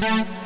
Música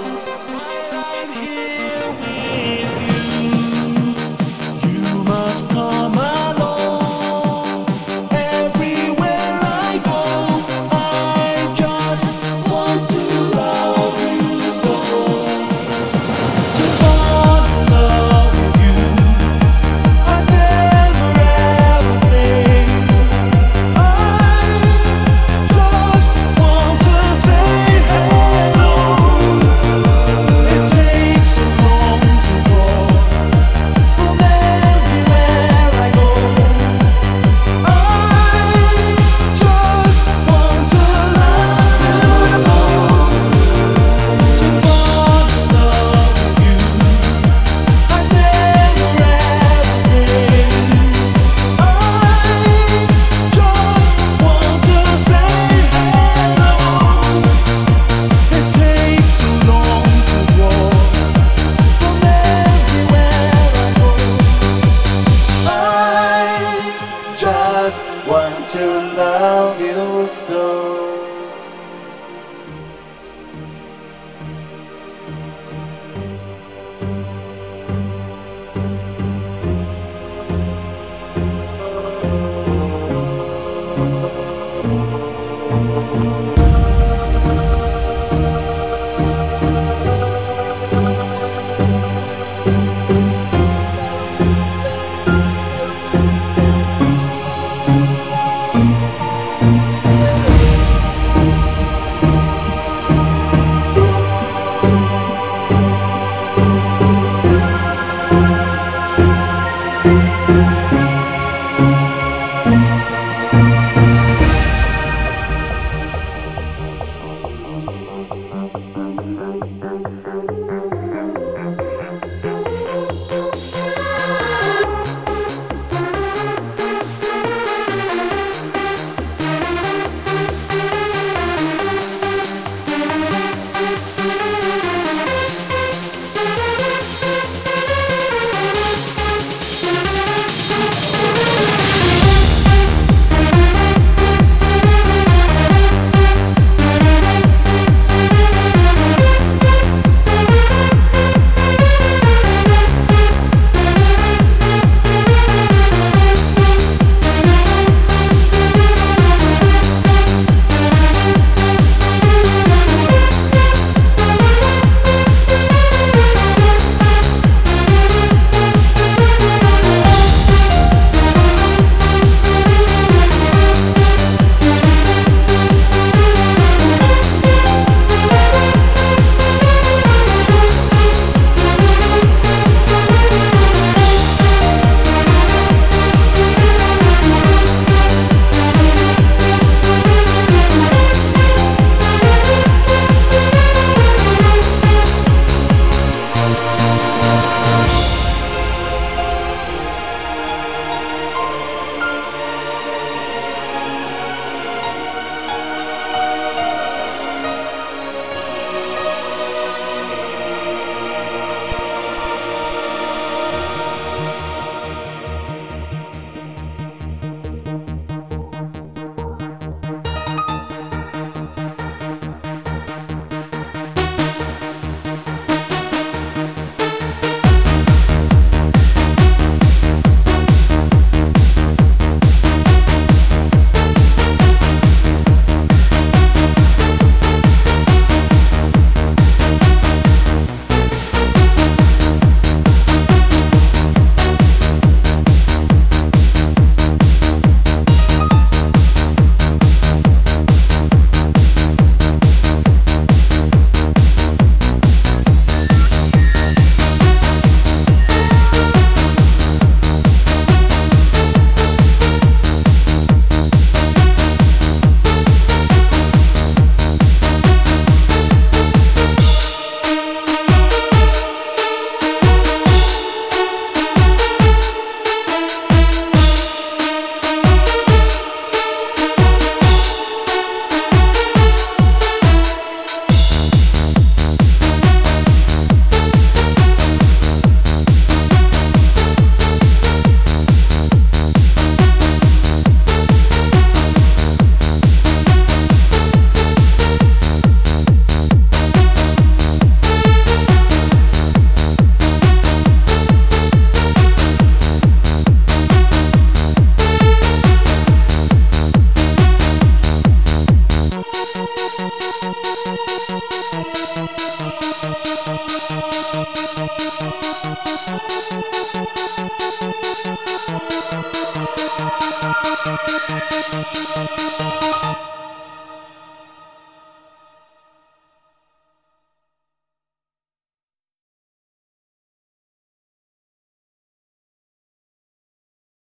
want to love you so.